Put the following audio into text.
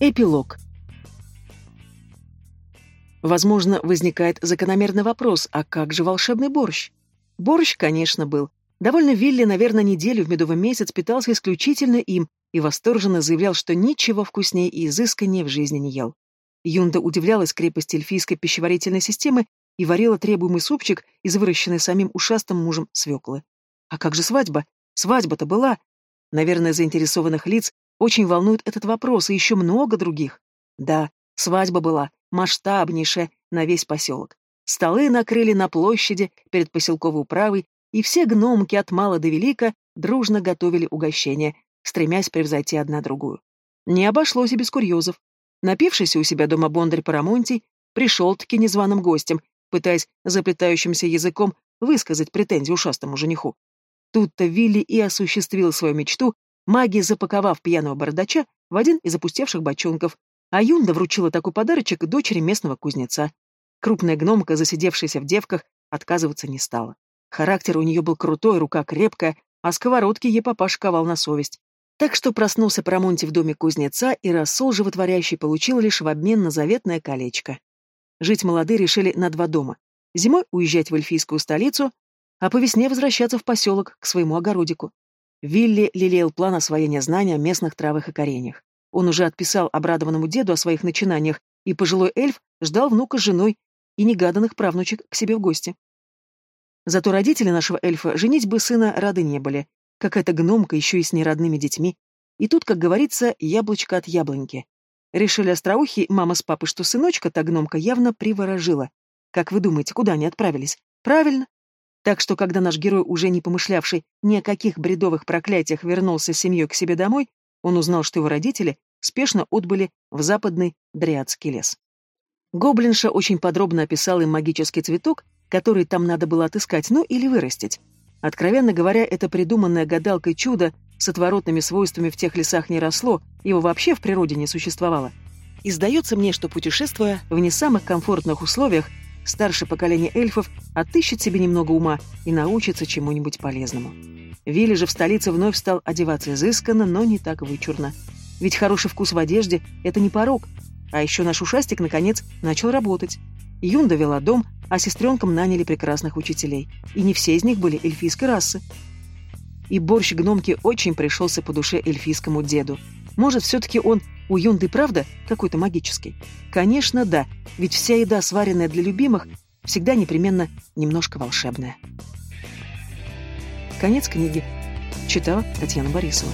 Эпилог. Возможно, возникает закономерный вопрос, а как же волшебный борщ? Борщ, конечно, был. Довольно Вилли, наверное, неделю в медовый месяц питался исключительно им и восторженно заявлял, что ничего вкуснее и изысканнее в жизни не ел. Юнда удивлялась крепости эльфийской пищеварительной системы и варила требуемый супчик из выращенной самим ушастым мужем свеклы. А как же свадьба? Свадьба-то была. Наверное, заинтересованных лиц очень волнует этот вопрос, и еще много других. Да, свадьба была, масштабнейшая, на весь поселок. Столы накрыли на площади перед поселковой управой, и все гномки от мала до велика дружно готовили угощения, стремясь превзойти одна другую. Не обошлось и без курьезов. Напившийся у себя дома Бондарь Парамонтий пришел-таки незваным гостем, пытаясь заплетающимся языком высказать претензии ушастому жениху. Тут-то Вилли и осуществил свою мечту, магией запаковав пьяного бородача в один из опустевших бочонков, а Юнда вручила такой подарочек дочери местного кузнеца. Крупная гномка, засидевшаяся в девках, отказываться не стала. Характер у нее был крутой, рука крепкая, а сковородки ей папаш ковал на совесть. Так что проснулся Промонти в доме кузнеца, и рассол животворящий получил лишь в обмен на заветное колечко. Жить молодые решили на два дома. Зимой уезжать в эльфийскую столицу, а по весне возвращаться в поселок, к своему огородику. Вилли лелеял план освоения знания о местных травах и кореньях. Он уже отписал обрадованному деду о своих начинаниях, и пожилой эльф ждал внука с женой и негаданных правнучек к себе в гости. Зато родители нашего эльфа женить бы сына рады не были. Какая-то гномка еще и с неродными детьми. И тут, как говорится, яблочко от яблоньки. Решили остроухи, мама с папой, что сыночка та гномка явно приворожила. Как вы думаете, куда они отправились? Правильно. Так что, когда наш герой, уже не помышлявший ни о каких бредовых проклятиях, вернулся с семьей к себе домой, он узнал, что его родители спешно отбыли в западный Дриадский лес. Гоблинша очень подробно описала им магический цветок, который там надо было отыскать, ну или вырастить. Откровенно говоря, это придуманное гадалкой чудо с отворотными свойствами в тех лесах не росло, его вообще в природе не существовало. И сдается мне, что путешествуя в не самых комфортных условиях, старшее поколение эльфов отыщет себе немного ума и научится чему-нибудь полезному. Вилли же в столице вновь стал одеваться изысканно, но не так вычурно. Ведь хороший вкус в одежде — это не порог. А еще наш ушастик, наконец, начал работать. Юнда вела дом, а сестренкам наняли прекрасных учителей. И не все из них были эльфийской расы. И борщ гномки очень пришелся по душе эльфийскому деду. Может, все-таки он у Юнды правда какой-то магический? Конечно, да, ведь вся еда, сваренная для любимых, всегда непременно немножко волшебная. Конец книги. Читала Татьяна Борисова.